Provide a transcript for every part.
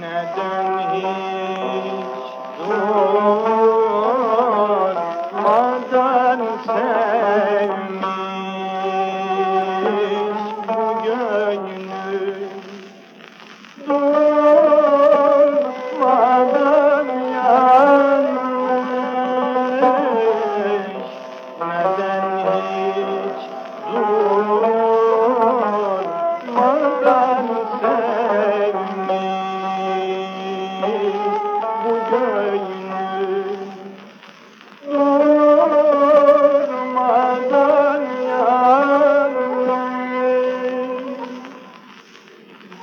Neden hiç doğru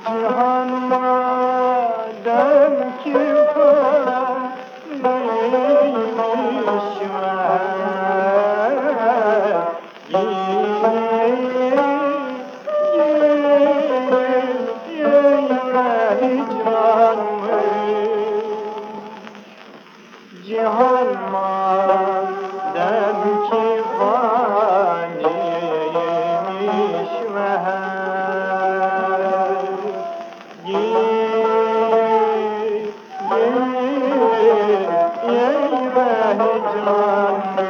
Hanıma der ki cihan madem ki faniymiş ve Git, git, ey ve hicran